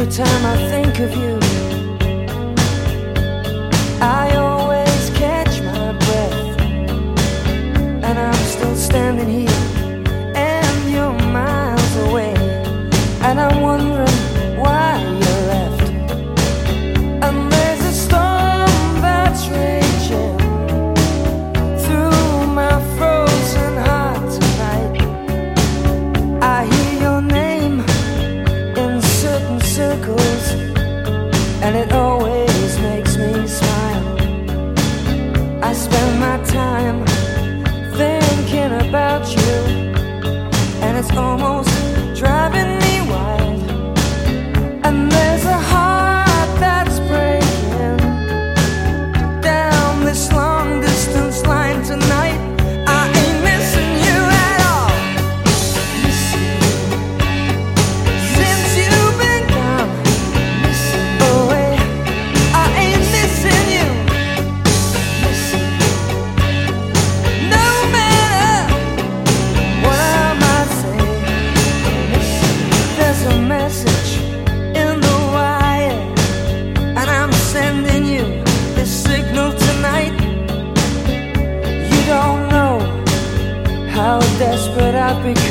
Every time I think of you, I always catch my breath, and I'm still standing here, and you're miles away, and I'm wondering. and it all happy